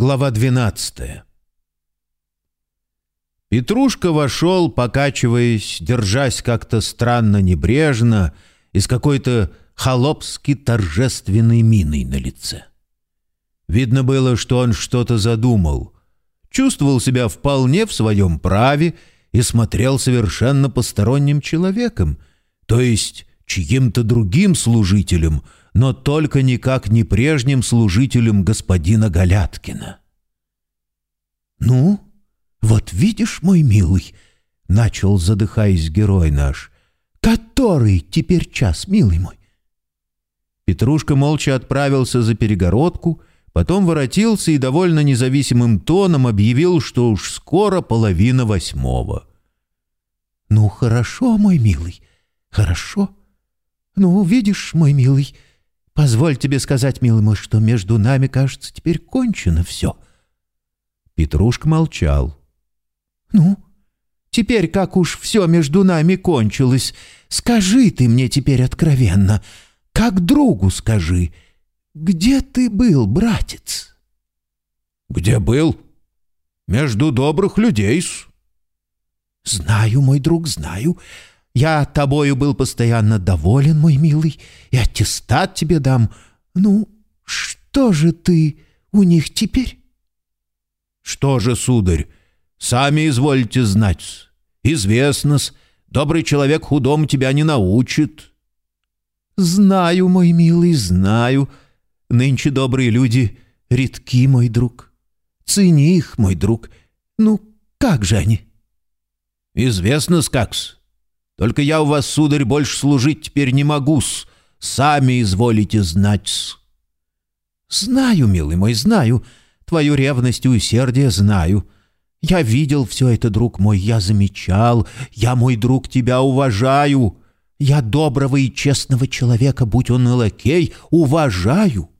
Глава 12 Петрушка вошел, покачиваясь, держась как-то странно небрежно и с какой-то холопски торжественной миной на лице. Видно было, что он что-то задумал, чувствовал себя вполне в своем праве и смотрел совершенно посторонним человеком, то есть чьим-то другим служителем — но только никак не прежним служителем господина Галяткина. «Ну, вот видишь, мой милый», — начал, задыхаясь герой наш, — «который теперь час, милый мой?» Петрушка молча отправился за перегородку, потом воротился и довольно независимым тоном объявил, что уж скоро половина восьмого. «Ну, хорошо, мой милый, хорошо. Ну, видишь, мой милый, — Позволь тебе сказать, милый мой, что между нами, кажется, теперь кончено все. Петрушка молчал. Ну, теперь как уж все между нами кончилось, скажи ты мне теперь откровенно, как другу скажи, где ты был, братец? Где был? Между добрых людей-с. Знаю, мой друг, знаю. Я тобою был постоянно доволен, мой милый, и аттестат тебе дам. Ну, что же ты у них теперь?» «Что же, сударь, сами извольте знать. Известно-с, добрый человек худому тебя не научит». «Знаю, мой милый, знаю. Нынче добрые люди редки, мой друг. Цени их, мой друг. Ну, как же они?» «Известно-с как-с. Только я у вас, сударь, больше служить теперь не могу-с. Сами изволите знать-с». «Знаю, милый мой, знаю. Твою ревность и усердие знаю. Я видел все это, друг мой, я замечал. Я, мой друг, тебя уважаю. Я доброго и честного человека, будь он и лакей, уважаю».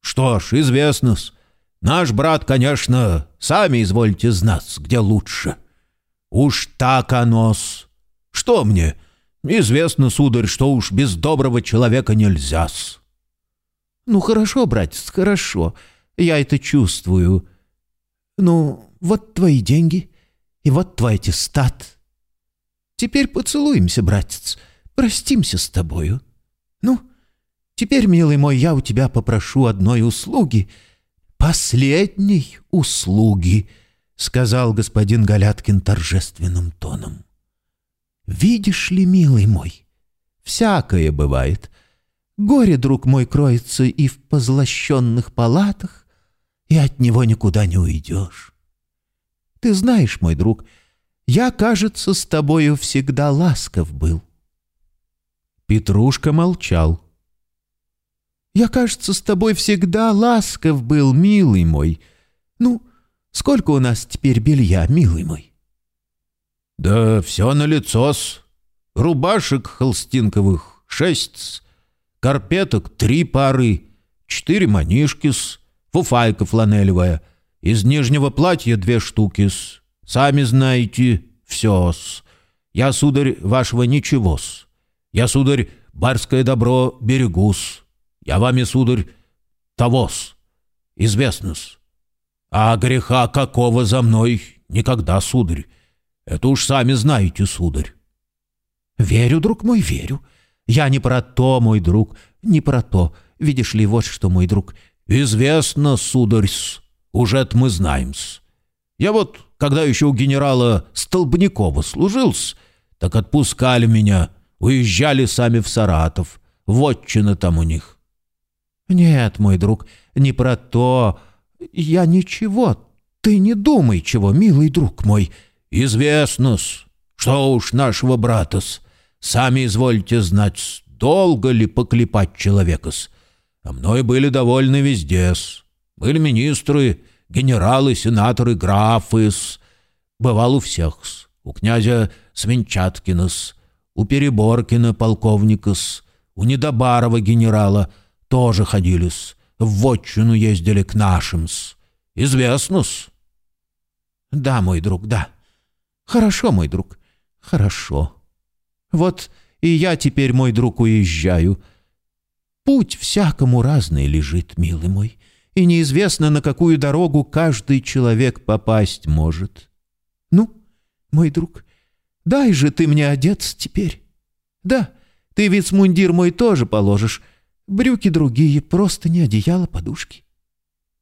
«Что ж, известно-с. Наш брат, конечно, сами извольте знать, где лучше. Уж так оно-с». Что мне? Известно, сударь, что уж без доброго человека нельзя-с. Ну, хорошо, братец, хорошо. Я это чувствую. Ну, вот твои деньги, и вот твой аттестат. Теперь поцелуемся, братец, простимся с тобою. Ну, теперь, милый мой, я у тебя попрошу одной услуги, последней услуги, — сказал господин Галяткин торжественным тоном. Видишь ли, милый мой, всякое бывает. Горе, друг мой, кроется и в позлощенных палатах, и от него никуда не уйдешь. Ты знаешь, мой друг, я, кажется, с тобою всегда ласков был. Петрушка молчал. Я, кажется, с тобой всегда ласков был, милый мой. Ну, сколько у нас теперь белья, милый мой? «Да все на лицо-с. Рубашек холстинковых шесть карпеток три пары, четыре манишки-с, фуфайка фланелевая, из нижнего платья две штуки-с. Сами знаете, все-с. Я, сударь, вашего ничего-с. Я, сударь, барское добро берегу-с. Я вами, сударь, того-с. Известно-с. А греха какого за мной никогда, сударь. Это уж сами знаете, сударь. Верю, друг мой, верю. Я не про то, мой друг, не про то. Видишь ли, вот что, мой друг. Известно, сударь-с. Уже-то мы знаем-с. Я вот, когда еще у генерала Столбнякова служил-с, так отпускали меня, уезжали сами в Саратов. Вотчина там у них. Нет, мой друг, не про то. Я ничего. Ты не думай чего, милый друг мой. Известно-с, что уж нашего брата-с. Сами извольте знать, долго ли поклепать человека-с. А мной были довольны везде-с. Были министры, генералы, сенаторы, графы-с. Бывал у всех-с. У князя Свинчаткина-с, у Переборкина полковника-с, у Недобарова генерала тоже ходили-с. В вотчину ездили к нашим-с. Известно-с. Да, мой друг, да. Хорошо, мой друг, хорошо. Вот и я теперь, мой друг, уезжаю. Путь всякому разный лежит, милый мой, и неизвестно, на какую дорогу каждый человек попасть может. Ну, мой друг, дай же ты мне одеться теперь. Да, ты вицмундир мой тоже положишь, брюки другие, просто не одеяло, подушки.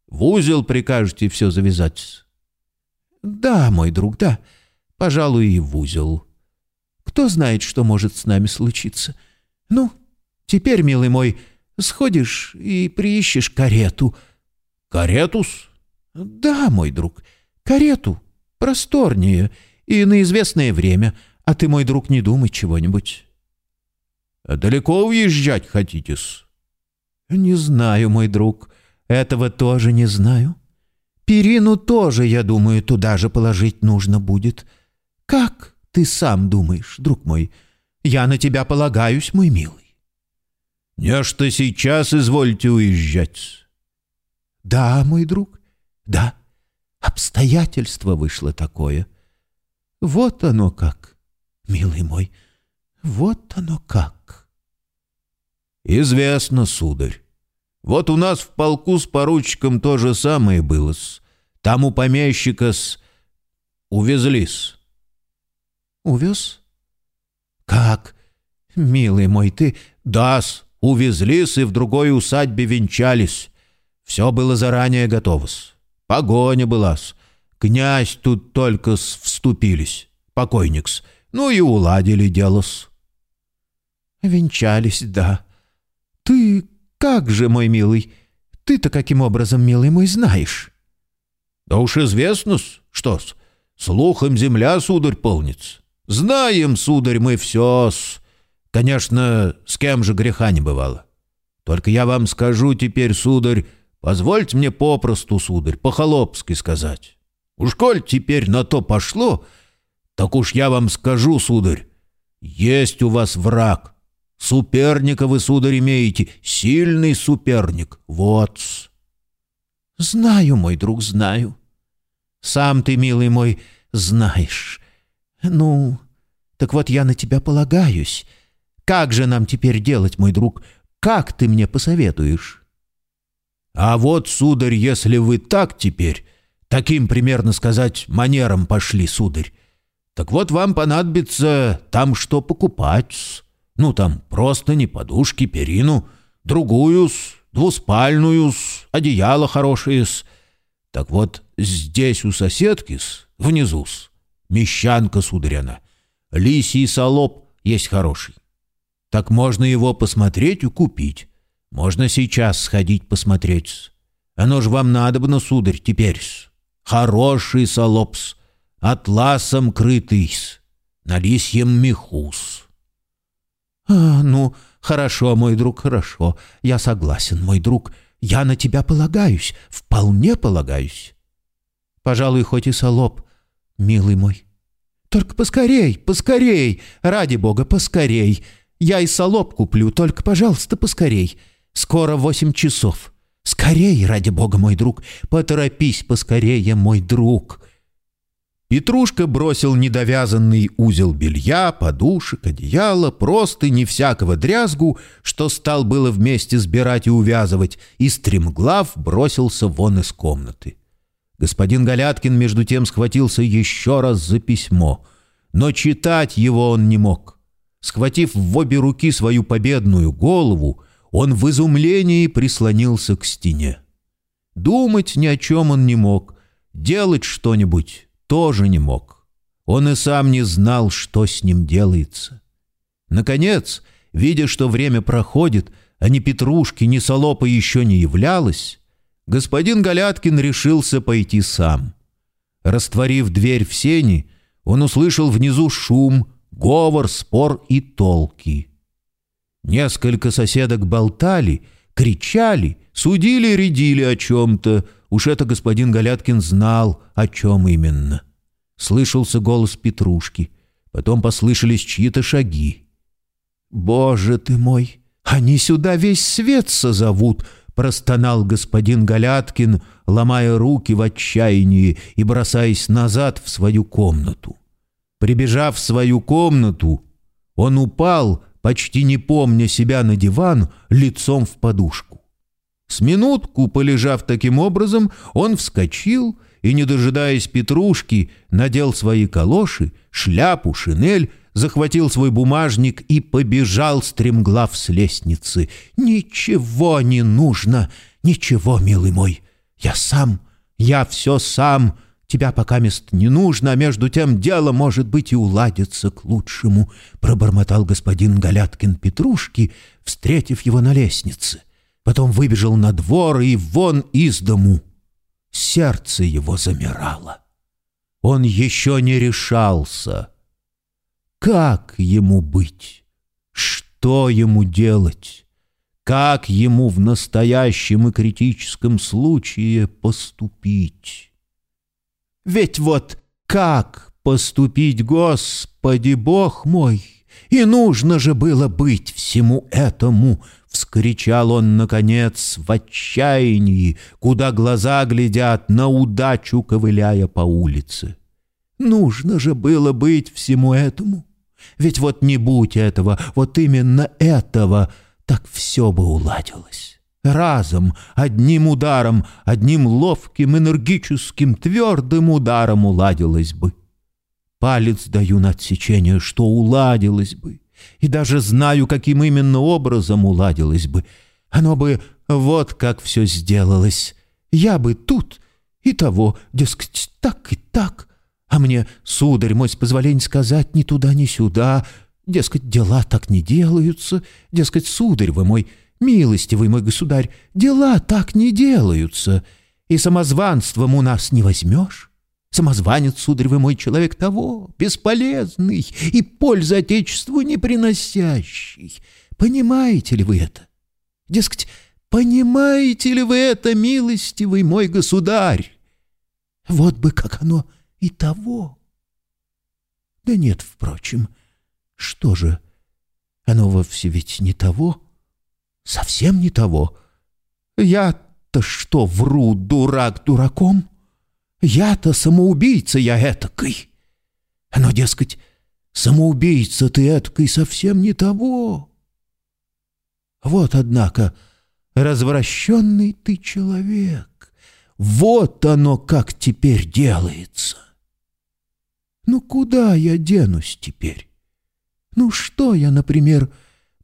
В узел прикажете все завязать? Да, мой друг, да, пожалуй, и в узел. Кто знает, что может с нами случиться. Ну, теперь, милый мой, сходишь и приищешь карету. Каретус? Да, мой друг, карету. Просторнее и на известное время. А ты, мой друг, не думай чего-нибудь. А далеко уезжать хотите-с? Не знаю, мой друг. Этого тоже не знаю. Перину тоже, я думаю, туда же положить нужно будет. Как ты сам думаешь, друг мой? Я на тебя полагаюсь, мой милый. Не что сейчас извольте уезжать. Да, мой друг, да. Обстоятельство вышло такое. Вот оно как, милый мой, вот оно как. Известно, сударь. Вот у нас в полку с поручиком то же самое было -с. Там у помещика с... увезли-с. Увез? Как? Милый мой, ты... Да-с, увезли-с и в другой усадьбе венчались. Все было заранее готово-с. Погоня была-с. Князь тут только вступились, покойник-с. Ну и уладили дело-с. Венчались, да. Ты как же, мой милый? Ты-то каким образом, милый мой, знаешь? Да уж известно-с, что-с. Слухом земля, сударь, полнится. Знаем, сударь, мы все-с. Конечно, с кем же греха не бывало. Только я вам скажу теперь, сударь, позвольте мне попросту, сударь, по-холопски сказать. Уж коль теперь на то пошло, так уж я вам скажу, сударь, есть у вас враг. Суперника вы, сударь, имеете, сильный суперник, вот -с. Знаю, мой друг, знаю. Сам ты, милый мой, знаешь. Ну, так вот я на тебя полагаюсь. Как же нам теперь делать, мой друг? Как ты мне посоветуешь? А вот, сударь, если вы так теперь, таким примерно сказать, манером пошли, сударь, так вот вам понадобится там что покупать. Ну, там просто не подушки, перину, другую-с, двуспальную-с, одеяло хорошее-с. Так вот, здесь у соседки-с, внизу-с, мещанка сударяна, лисий солоб есть хороший. Так можно его посмотреть и купить. Можно сейчас сходить посмотреть. Оно ж вам надобно, сударь, теперь -с. Хороший солопс, атласом крытый-с, на лисьем мехус. «А, ну, хорошо, мой друг, хорошо. Я согласен, мой друг. Я на тебя полагаюсь, вполне полагаюсь. Пожалуй, хоть и солоб, милый мой. Только поскорей, поскорей, ради бога, поскорей. Я и солоб куплю, только, пожалуйста, поскорей. Скоро восемь часов. Скорей, ради бога, мой друг, поторопись поскорее, мой друг». Петрушка бросил недовязанный узел белья, подушек, одеяла, просто не всякого дрязгу, что стал было вместе сбирать и увязывать, и стремглав бросился вон из комнаты. Господин Галяткин между тем схватился еще раз за письмо, но читать его он не мог. Схватив в обе руки свою победную голову, он в изумлении прислонился к стене. Думать ни о чем он не мог, делать что-нибудь тоже не мог. Он и сам не знал, что с ним делается. Наконец, видя, что время проходит, а ни Петрушки, ни Солопа еще не являлось, господин Галяткин решился пойти сам. Растворив дверь в сени, он услышал внизу шум, говор, спор и толки. Несколько соседок болтали, кричали, судили-рядили о чем-то, Уж это господин Галяткин знал, о чем именно. Слышался голос Петрушки. Потом послышались чьи-то шаги. «Боже ты мой! Они сюда весь свет созовут!» Простонал господин Галяткин, ломая руки в отчаянии и бросаясь назад в свою комнату. Прибежав в свою комнату, он упал, почти не помня себя на диван, лицом в подушку. С минутку, полежав таким образом, он вскочил и, не дожидаясь Петрушки, надел свои калоши, шляпу, шинель, захватил свой бумажник и побежал стремглав с лестницы. «Ничего не нужно, ничего, милый мой, я сам, я все сам». Тебя пока мест не нужно, а между тем дело, может быть, и уладится к лучшему», — пробормотал господин Галяткин Петрушки, встретив его на лестнице. Потом выбежал на двор и вон из дому. Сердце его замирало. Он еще не решался. Как ему быть? Что ему делать? Как ему в настоящем и критическом случае поступить? Ведь вот как поступить, Господи Бог мой? И нужно же было быть всему этому, — вскричал он, наконец, в отчаянии, куда глаза глядят, на удачу ковыляя по улице. Нужно же было быть всему этому. Ведь вот не будь этого, вот именно этого, так все бы уладилось разом, одним ударом, одним ловким, энергическим, твердым ударом уладилось бы. Палец даю на отсечение, что уладилось бы, и даже знаю, каким именно образом уладилось бы. Оно бы вот как все сделалось. Я бы тут и того, дескать, так и так. А мне, сударь, мой с позволения сказать, ни туда, ни сюда. Дескать, дела так не делаются. Дескать, сударь вы мой, — Милостивый мой государь, дела так не делаются, и самозванством у нас не возьмешь. Самозванец, сударь вы мой человек того, бесполезный и пользы Отечеству не приносящий. Понимаете ли вы это? Дескать, понимаете ли вы это, милостивый мой государь? Вот бы как оно и того. Да нет, впрочем, что же, оно вовсе ведь не того — совсем не того. Я-то что, вру, дурак дураком? Я-то самоубийца я этакой. Но, дескать, самоубийца ты этакой совсем не того. Вот, однако, развращенный ты человек. Вот оно как теперь делается. Ну, куда я денусь теперь? Ну, что я, например,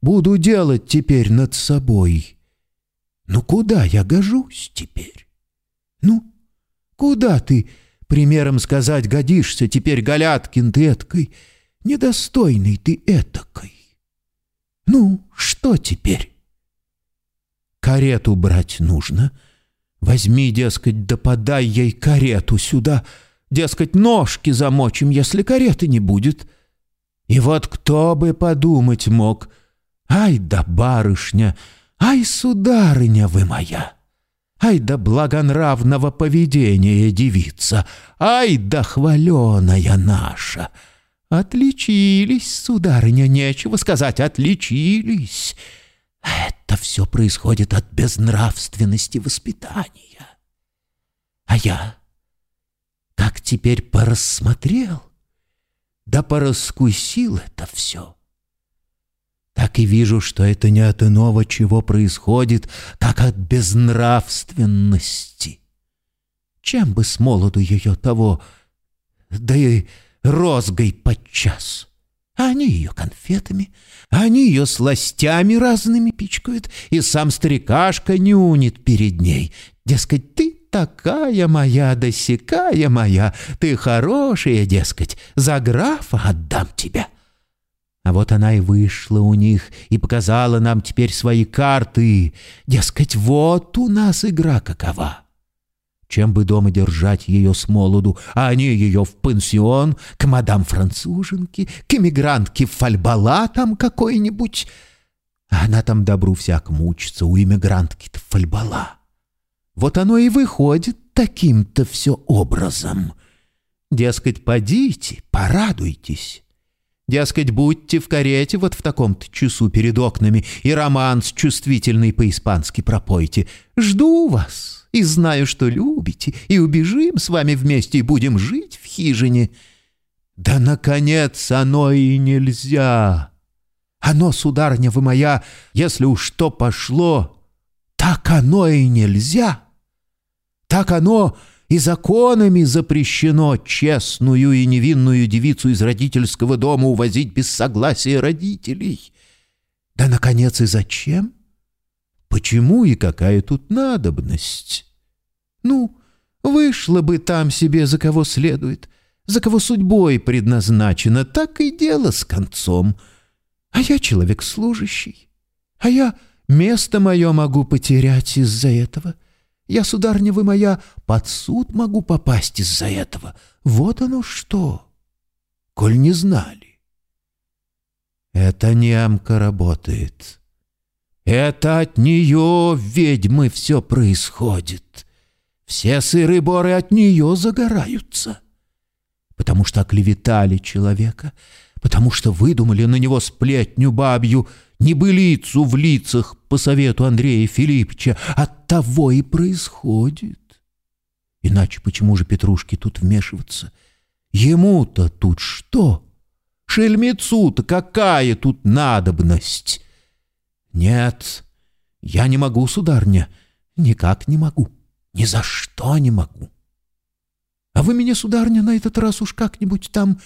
буду делать теперь над собой? Ну, куда я гожусь теперь? Ну, куда ты, примером сказать, годишься теперь, Галяткин ты эткой, недостойный ты этакой? Ну, что теперь? Карету брать нужно. Возьми, дескать, да подай ей карету сюда. Дескать, ножки замочим, если кареты не будет. И вот кто бы подумать мог — Ай да барышня, ай, сударыня вы моя! Ай да благонравного поведения девица, ай да хваленая наша! Отличились, сударыня, нечего сказать, отличились. Это все происходит от безнравственности воспитания. А я, как теперь порассмотрел, да пораскусил это все — так и вижу, что это не от иного чего происходит, как от безнравственности. Чем бы с молоду ее того, да и розгой подчас. Они ее конфетами, они ее сластями разными пичкают, и сам старикашка нюнит перед ней. Дескать, ты такая моя, досекая моя, ты хорошая, дескать, за графа отдам тебя. А вот она и вышла у них и показала нам теперь свои карты. Дескать, вот у нас игра какова. Чем бы дома держать ее с молоду, а они ее в пансион, к мадам-француженке, к эмигрантке фальбала там какой-нибудь. А она там добру всяк мучится у эмигрантки-то фальбала. Вот оно и выходит таким-то все образом. Дескать, подите, порадуйтесь. Дескать, будьте в карете вот в таком-то часу перед окнами и романс чувствительный по-испански пропойте. Жду вас и знаю, что любите, и убежим с вами вместе и будем жить в хижине. Да, наконец, оно и нельзя. Оно, сударыня вы моя, если уж что пошло, Так оно и нельзя. Так оно и законами запрещено честную и невинную девицу из родительского дома увозить без согласия родителей. Да, наконец, и зачем? Почему и какая тут надобность? Ну, вышла бы там себе за кого следует, за кого судьбой предназначено, так и дело с концом. А я человек служащий, а я место мое могу потерять из-за этого. Я, сударня вы моя, под суд могу попасть из-за этого. Вот оно что, коль не знали. Это немка работает. Это от нее, ведьмы, все происходит. Все сыры боры от нее загораются. Потому что оклеветали человека, потому что выдумали на него сплетню бабью, небылицу в лицах по совету Андрея Филипповича. От того и происходит. Иначе почему же Петрушке тут вмешиваться? Ему-то тут что? Шельмецу-то какая тут надобность? Нет, я не могу, сударня, никак не могу, ни за что не могу. А вы меня, сударня, на этот раз уж как-нибудь там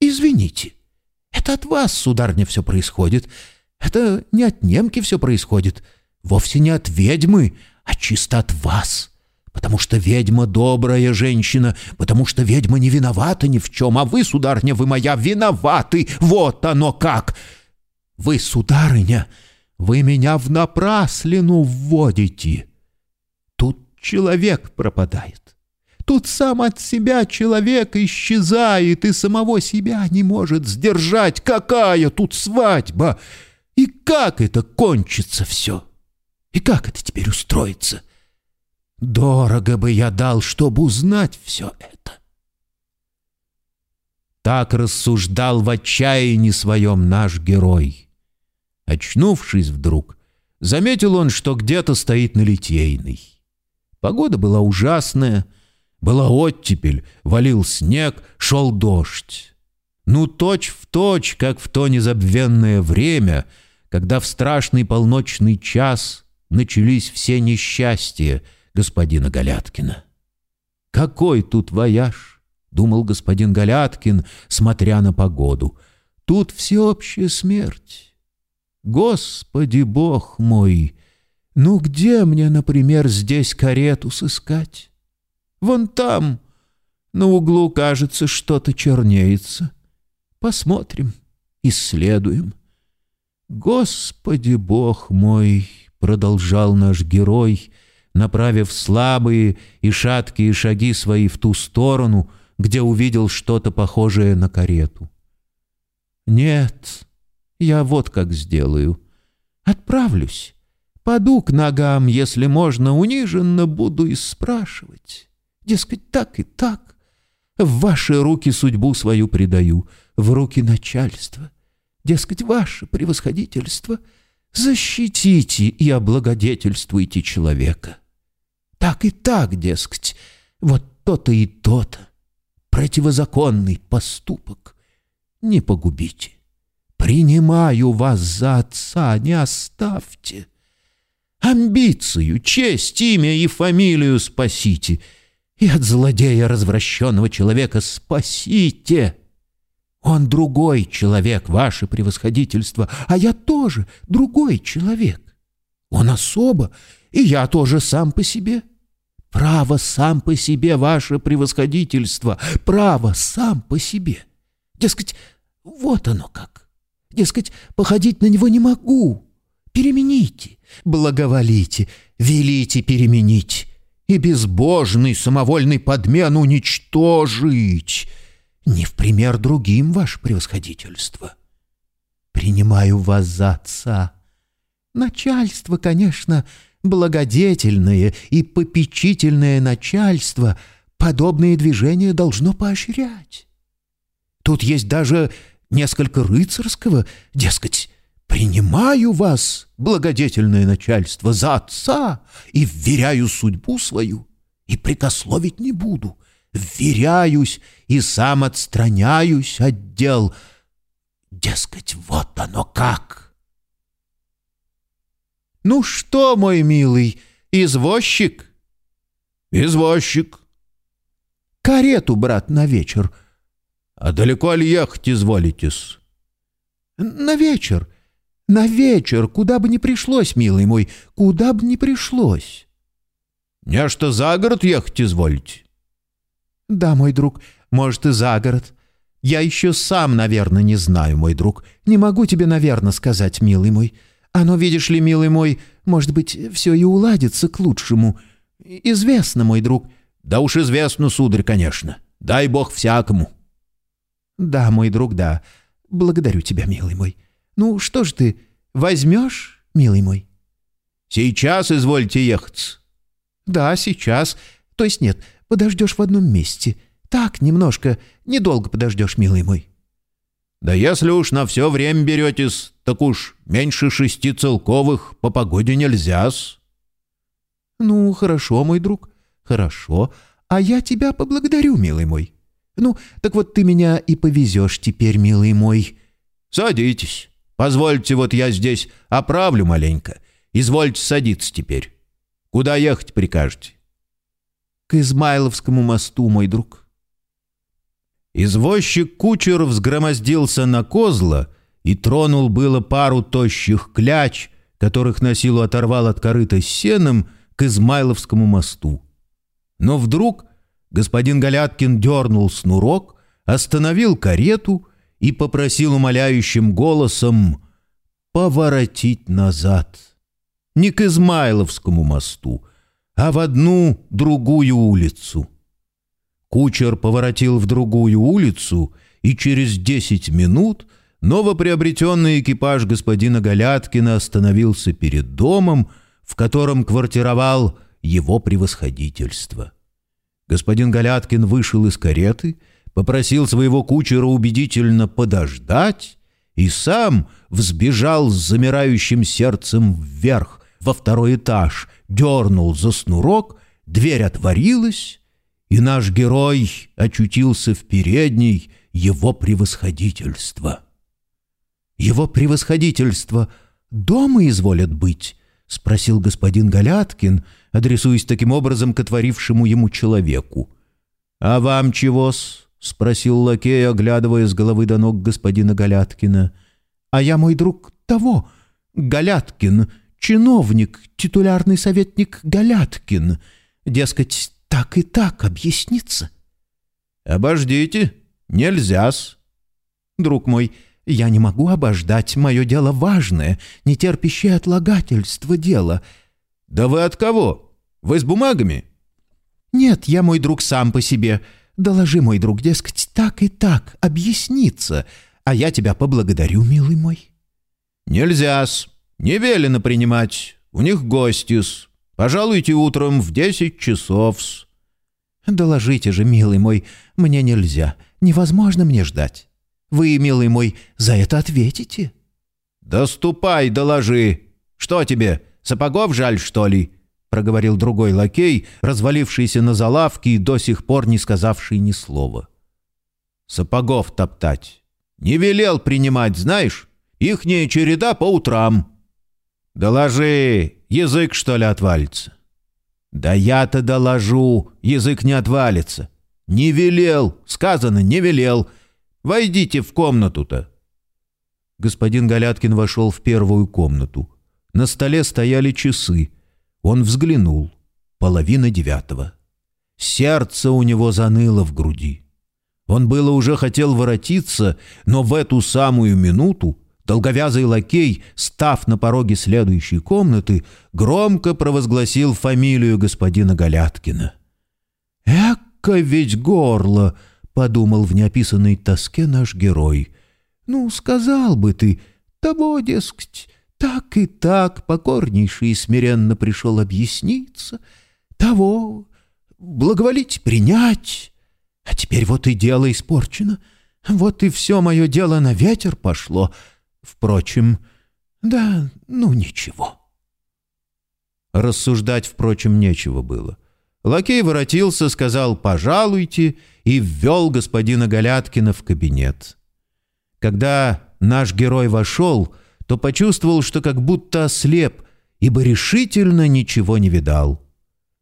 извините. Это от вас, сударня, все происходит. Это не от немки все происходит, вовсе не от ведьмы, а чисто от вас. Потому что ведьма добрая женщина, потому что ведьма не виновата ни в чем, а вы, сударня, вы моя, виноваты. Вот оно как! Вы, сударыня, вы меня в напраслину вводите. Тут человек пропадает. Тут сам от себя человек исчезает и самого себя не может сдержать. Какая тут свадьба! И как это кончится все? И как это теперь устроится? Дорого бы я дал, чтобы узнать все это. Так рассуждал в отчаянии своем наш герой. Очнувшись вдруг, заметил он, что где-то стоит на Литейной. Погода была ужасная, была оттепель, валил снег, шел дождь. Ну, точь в точь, как в то незабвенное время, когда в страшный полночный час начались все несчастья господина Галяткина. «Какой тут вояж!» — думал господин Галяткин, смотря на погоду. «Тут всеобщая смерть». Господи Бог мой, ну где мне, например, здесь карету сыскать? Вон там, на углу, кажется, что-то чернеется. Посмотрим, исследуем. Господи Бог мой, продолжал наш герой, направив слабые и шаткие шаги свои в ту сторону, где увидел что-то похожее на карету. Нет, я вот как сделаю. Отправлюсь. Паду к ногам, если можно, униженно буду и спрашивать. Дескать, так и так. В ваши руки судьбу свою предаю, в руки начальства. Дескать, ваше превосходительство, защитите и облагодетельствуйте человека. Так и так, дескать, вот то-то и то-то. Противозаконный поступок. Не погубите. Принимаю вас за отца, не оставьте. Амбицию, честь, имя и фамилию спасите. И от злодея развращенного человека спасите. Он другой человек, ваше превосходительство, а я тоже другой человек. Он особо, и я тоже сам по себе. Право сам по себе, ваше превосходительство, право сам по себе. Дескать, вот оно как. Дескать, походить на него не могу. Перемените, благоволите, велите переменить и безбожный самовольный подмен уничтожить. Не в пример другим, ваше превосходительство. Принимаю вас за отца. Начальство, конечно, благодетельное и попечительное начальство подобные движения должно поощрять. Тут есть даже несколько рыцарского, дескать, «Принимаю вас, благодетельное начальство, за отца и вверяю судьбу свою, и прикословить не буду, вверяюсь и сам отстраняюсь от дел. Дескать, вот оно как!» «Ну что, мой милый, извозчик?» «Извозчик». «Карету, брат, на вечер». «А далеко ли ехать изволитесь?» «На вечер. На вечер, куда бы ни пришлось, милый мой, куда бы ни пришлось». «Не что за город ехать изволите?» «Да, мой друг, может, и за город. Я еще сам, наверное, не знаю, мой друг. Не могу тебе, наверное, сказать, милый мой. Оно, видишь ли, милый мой, может быть, все и уладится к лучшему. Известно, мой друг». «Да уж известно, сударь, конечно. Дай бог всякому». «Да, мой друг, да. Благодарю тебя, милый мой. Ну, что ж ты, возьмешь, милый мой?» «Сейчас извольте ехать». «Да, сейчас. То есть нет, подождешь в одном месте. Так, немножко, недолго подождешь, милый мой». «Да если уж на все время беретесь, так уж меньше шести целковых по погоде нельзя-с». «Ну, хорошо, мой друг, хорошо. А я тебя поблагодарю, милый мой. Ну, так вот ты меня и повезешь теперь, милый мой». «Садитесь. Позвольте, вот я здесь оправлю маленько. Извольте садиться теперь. Куда ехать прикажете?» «К Измайловскому мосту, мой друг». Извозчик-кучер взгромоздился на козла и тронул было пару тощих кляч, которых на силу оторвал от корыта сеном, к Измайловскому мосту. Но вдруг господин Галяткин дернул снурок, остановил карету и попросил умоляющим голосом поворотить назад. Не к Измайловскому мосту, а в одну другую улицу. Кучер поворотил в другую улицу, и через десять минут новоприобретенный экипаж господина Галяткина остановился перед домом, в котором квартировал его превосходительство. Господин Галяткин вышел из кареты, попросил своего кучера убедительно подождать и сам взбежал с замирающим сердцем вверх, во второй этаж, дернул за снурок, дверь отворилась, и наш герой очутился в передней его превосходительства. «Его превосходительство дома изволят быть?» — спросил господин Галяткин, адресуясь таким образом к отворившему ему человеку. «А вам чего-с?» — спросил лакей, оглядывая с головы до ног господина Галяткина. «А я, мой друг, того, Галяткин, чиновник, титулярный советник Галяткин. Дескать, так и так объясниться». «Обождите, нельзя-с». «Друг мой, я не могу обождать, мое дело важное, не терпящее отлагательства дело». «Да вы от кого? Вы с бумагами?» «Нет, я мой друг сам по себе. Доложи, мой друг, дескать, так и так, объясниться, а я тебя поблагодарю, милый мой». «Нельзя-с. Не велено принимать. У них гости-с. Пожалуйте утром в десять часов-с». «Доложите же, милый мой, мне нельзя. Невозможно мне ждать. Вы, милый мой, за это ответите». «Да ступай, доложи. Что тебе, сапогов жаль, что ли?» проговорил другой лакей, развалившийся на залавке и до сих пор не сказавший ни слова. «Сапогов топтать. Не велел принимать, знаешь? Ихняя череда по утрам». «Доложи, язык, что ли, отвалится?» «Да я-то доложу, язык не отвалится. Не велел, сказано, не велел. Войдите в комнату-то». Господин Галяткин вошел в первую комнату. На столе стояли часы. Он взглянул. Половина девятого. Сердце у него заныло в груди. Он было уже хотел воротиться, но в эту самую минуту долговязый лакей, став на пороге следующей комнаты, громко провозгласил фамилию господина Галяткина. «Эка ведь горло!» — подумал в неописанной тоске наш герой. «Ну, сказал бы ты, того, дескать, так и так покорнейший и смиренно пришел объясниться, того благоволить принять. А теперь вот и дело испорчено, вот и все мое дело на ветер пошло. Впрочем, да, ну ничего. Рассуждать, впрочем, нечего было. Лакей воротился, сказал «пожалуйте» и ввел господина Галяткина в кабинет. Когда наш герой вошел, то почувствовал, что как будто ослеп, ибо решительно ничего не видал.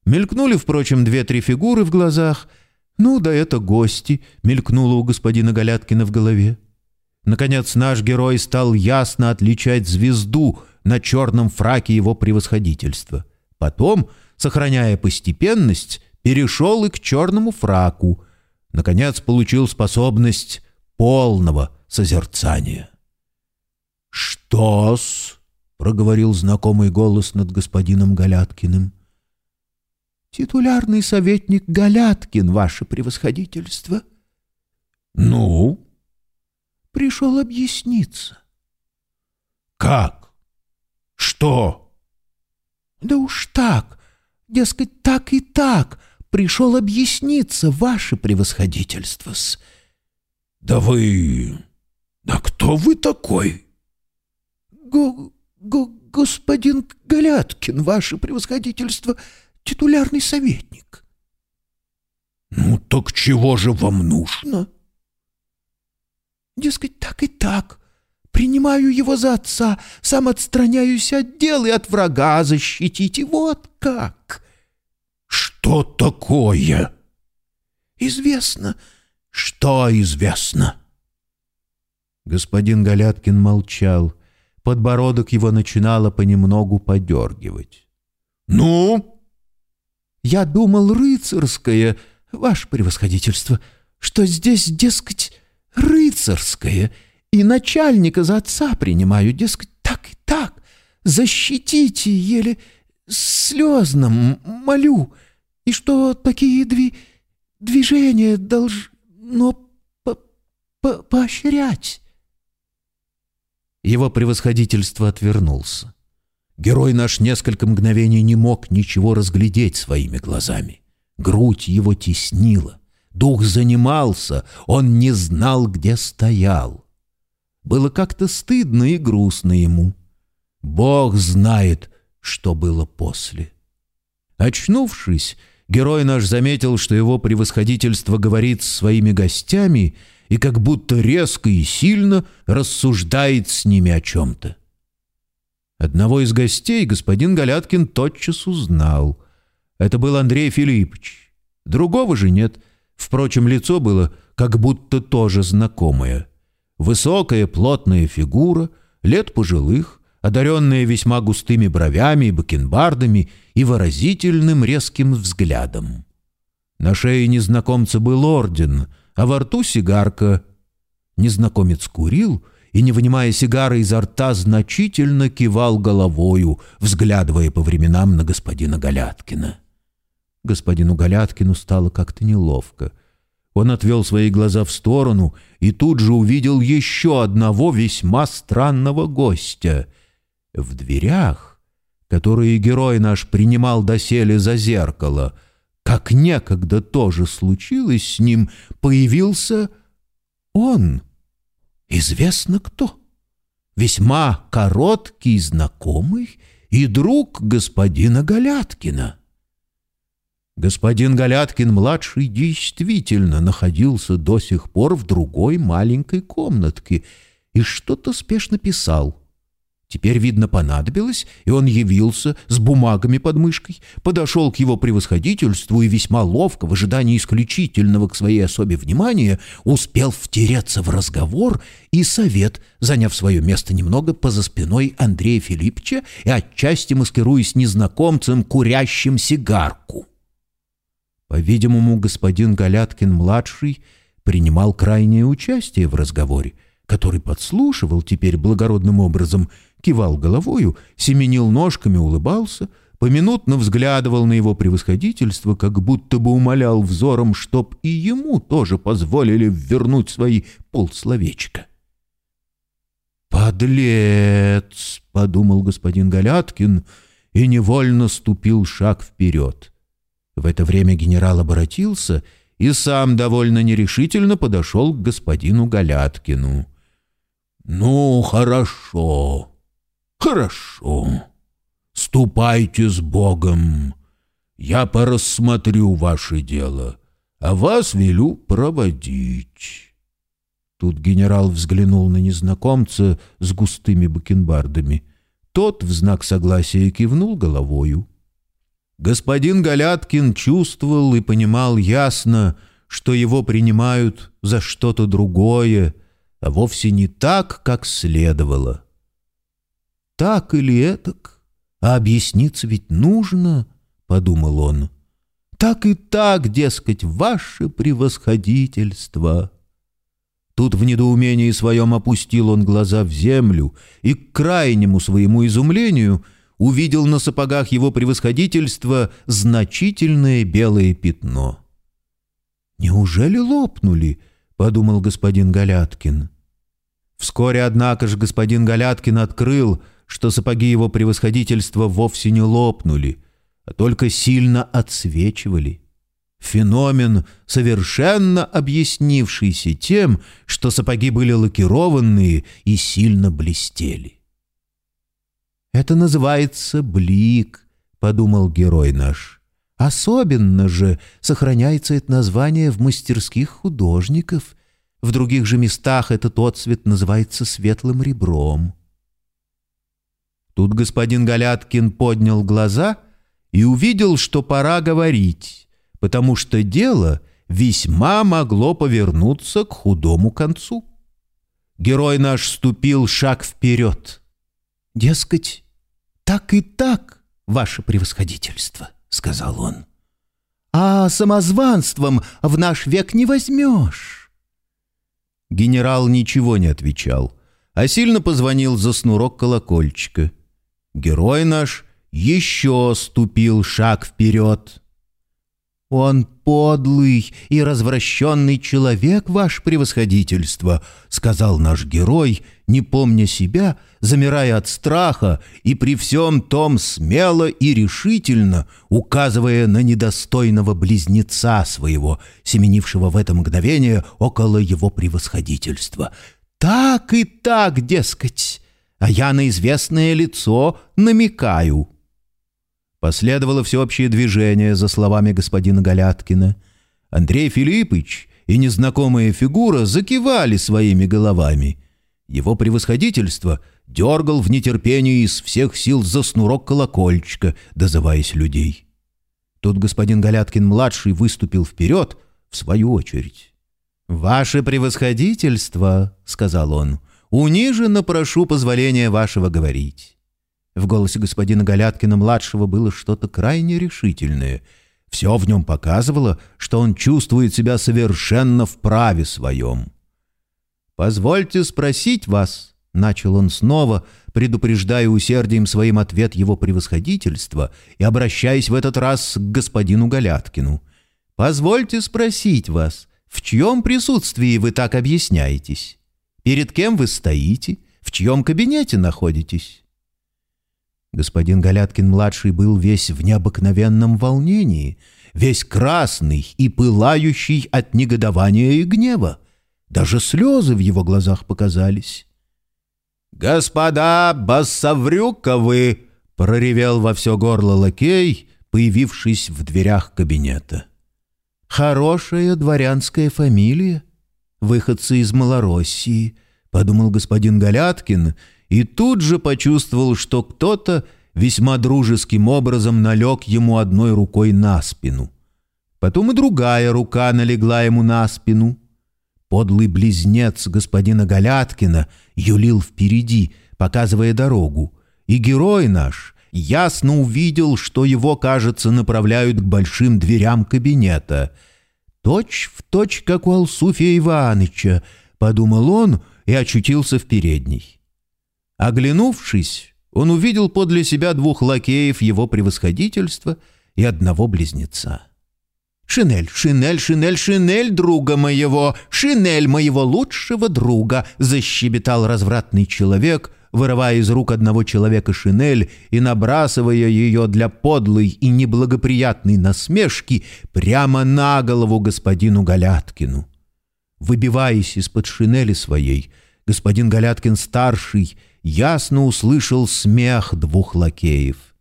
Мелькнули, впрочем, две-три фигуры в глазах. Ну, да это гости, мелькнуло у господина Галяткина в голове. Наконец наш герой стал ясно отличать звезду на черном фраке его превосходительства. Потом, сохраняя постепенность, перешел и к черному фраку. Наконец получил способность полного созерцания. «Что-с?» — проговорил знакомый голос над господином Галяткиным. «Титулярный советник Галяткин, ваше превосходительство». «Ну?» «Пришел объясниться». «Как? Что?» «Да уж так, дескать, так и так. Пришел объясниться, ваше превосходительство-с». «Да вы... Да кто вы такой?» Го... Го... господин Галяткин, ваше превосходительство, титулярный советник». «Ну так чего же вам нужно?» «Дескать, так и так. Принимаю его за отца, сам отстраняюсь от дел и от врага защитите. Вот как!» «Что такое?» «Известно, что известно?» Господин Галяткин молчал. Подбородок его начинало понемногу подергивать. «Ну?» «Я думал, рыцарское, ваше превосходительство, что здесь, дескать, рыцарское, и начальника за отца принимаю, дескать, так и так. Защитите, еле слезно молю, и что такие дви движения должно по по поощрять». Его превосходительство отвернулся. Герой наш несколько мгновений не мог ничего разглядеть своими глазами. Грудь его теснила, дух занимался, он не знал, где стоял. Было как-то стыдно и грустно ему. Бог знает, что было после. Очнувшись, герой наш заметил, что его превосходительство говорит с своими гостями — и как будто резко и сильно рассуждает с ними о чем-то. Одного из гостей господин Галяткин тотчас узнал. Это был Андрей Филиппович. Другого же нет. Впрочем, лицо было как будто тоже знакомое. Высокая, плотная фигура, лет пожилых, одаренная весьма густыми бровями и бакенбардами и выразительным резким взглядом. На шее незнакомца был орден — а во рту сигарка. Незнакомец курил и, не вынимая сигары изо рта, значительно кивал головою, взглядывая по временам на господина Галяткина. Господину Галяткину стало как-то неловко. Он отвел свои глаза в сторону и тут же увидел еще одного весьма странного гостя. В дверях, которые герой наш принимал доселе за зеркало — как некогда тоже случилось с ним, появился он, известно кто, весьма короткий знакомый и друг господина Галяткина. Господин Галяткин-младший действительно находился до сих пор в другой маленькой комнатке и что-то спешно писал. Теперь, видно, понадобилось, и он явился с бумагами под мышкой, подошел к его превосходительству и весьма ловко, в ожидании исключительного к своей особе внимания, успел втереться в разговор и совет, заняв свое место немного поза спиной Андрея Филипповича и отчасти маскируясь незнакомцем, курящим сигарку. По-видимому, господин Галяткин-младший принимал крайнее участие в разговоре, который подслушивал теперь благородным образом – кивал головою, семенил ножками, улыбался, поминутно взглядывал на его превосходительство, как будто бы умолял взором, чтоб и ему тоже позволили вернуть свои полсловечка. «Подлец!» — подумал господин Галяткин и невольно ступил шаг вперед. В это время генерал обратился и сам довольно нерешительно подошел к господину Галяткину. «Ну, хорошо», «Хорошо. Ступайте с Богом. Я порассмотрю ваше дело, а вас велю проводить». Тут генерал взглянул на незнакомца с густыми бакенбардами. Тот в знак согласия кивнул головою. Господин Галяткин чувствовал и понимал ясно, что его принимают за что-то другое, а вовсе не так, как следовало. Так или этак, а объясниться ведь нужно, — подумал он. Так и так, дескать, ваше превосходительство. Тут в недоумении своем опустил он глаза в землю и к крайнему своему изумлению увидел на сапогах его превосходительства значительное белое пятно. «Неужели лопнули?» — подумал господин Галяткин. Вскоре, однако же, господин Галяткин открыл, что сапоги его превосходительства вовсе не лопнули, а только сильно отсвечивали. Феномен, совершенно объяснившийся тем, что сапоги были лакированные и сильно блестели. «Это называется блик», — подумал герой наш. «Особенно же сохраняется это название в мастерских художников. В других же местах этот отцвет называется светлым ребром». Тут господин Галяткин поднял глаза и увидел, что пора говорить потому что дело весьма могло повернуться к худому концу. Герой наш ступил шаг вперед. «Дескать, так и так, ваше превосходительство», — сказал он. «А самозванством в наш век не возьмешь». Генерал ничего не отвечал, а сильно позвонил за снурок колокольчика. Герой наш еще ступил шаг вперед. «Он подлый и развращенный человек, ваше превосходительство», — сказал наш герой, не помня себя, замирая от страха и при всем том смело и решительно указывая на недостойного близнеца своего, семенившего в это мгновение около его превосходительства. «Так и так, дескать, а я на известное лицо намекаю». Последовало всеобщее движение за словами господина Галяткина. Андрей Филиппович и незнакомая фигура закивали своими головами. Его превосходительство дергал в нетерпении из всех сил за снурок колокольчика, дозываясь людей. Тут господин Галяткин-младший выступил вперед, в свою очередь. «Ваше превосходительство», — сказал он, — «униженно прошу позволения вашего говорить. В голосе господина Галяткина-младшего было что-то крайне решительное. Все в нем показывало, что он чувствует себя совершенно в праве своем. «Позвольте спросить вас», — начал он снова, предупреждая усердием своим ответ его превосходительства и обращаясь в этот раз к господину Галяткину. «Позвольте спросить вас, в чьем присутствии вы так объясняетесь? Перед кем вы стоите? В чьем кабинете находитесь?» Господин Галяткин-младший был весь в необыкновенном волнении, весь красный и пылающий от негодования и гнева. Даже слезы в его глазах показались. «Господа Бассаврюковы!» — проревел во все горло лакей, появившись в дверях кабинета. «Хорошая дворянская фамилия, выходцы из Малороссии», — подумал господин Галяткин — и тут же почувствовал, что кто-то весьма дружеским образом налег ему одной рукой на спину. Потом и другая рука налегла ему на спину. Подлый близнец господина Галяткина юлил впереди, показывая дорогу, и герой наш ясно увидел, что его, кажется, направляют к большим дверям кабинета. «Точь в точь, как у Алсуфия Иваныча», — подумал он и очутился в передней. Оглянувшись, он увидел подле себя двух лакеев его превосходительства и одного близнеца. «Шинель, шинель, шинель, шинель друга моего! Шинель моего лучшего друга!» — защебетал развратный человек, вырывая из рук одного человека шинель и набрасывая ее для подлой и неблагоприятной насмешки прямо на голову господину Галяткину. Выбиваясь из-под шинели своей, господин Галяткин-старший — ясно услышал смех двух лакеев.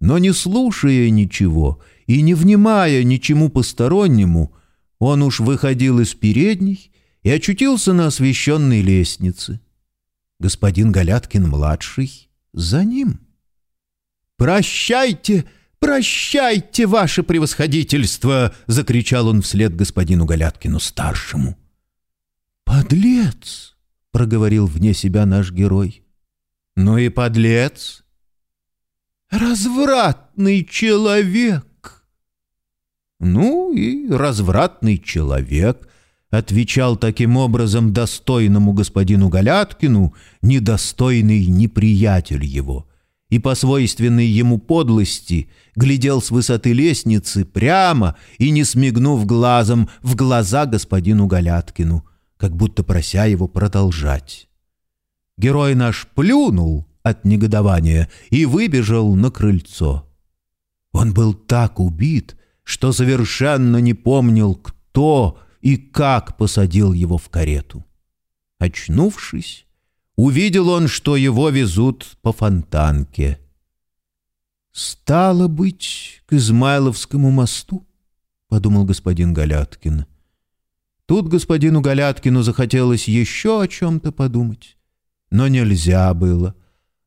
Но не слушая ничего и не внимая ничему постороннему, он уж выходил из передней и очутился на освещенной лестнице. Господин Галяткин-младший за ним. «Прощайте, прощайте, ваше превосходительство!» — закричал он вслед господину Галяткину-старшему. «Подлец!» — проговорил вне себя наш герой. «Ну и подлец!» «Развратный человек!» «Ну и развратный человек!» отвечал таким образом достойному господину Галяткину недостойный неприятель его, и по свойственной ему подлости глядел с высоты лестницы прямо и, не смигнув глазом, в глаза господину Галяткину, как будто прося его продолжать. Герой наш плюнул от негодования и выбежал на крыльцо. Он был так убит, что совершенно не помнил, кто и как посадил его в карету. Очнувшись, увидел он, что его везут по фонтанке. «Стало быть, к Измайловскому мосту?» — подумал господин Галяткин. Тут господину Галяткину захотелось еще о чем-то подумать. Но нельзя было,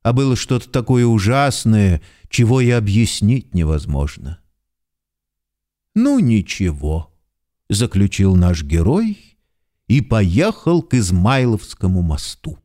а было что-то такое ужасное, чего и объяснить невозможно. «Ну, ничего», заключил наш герой и поехал к Измайловскому мосту.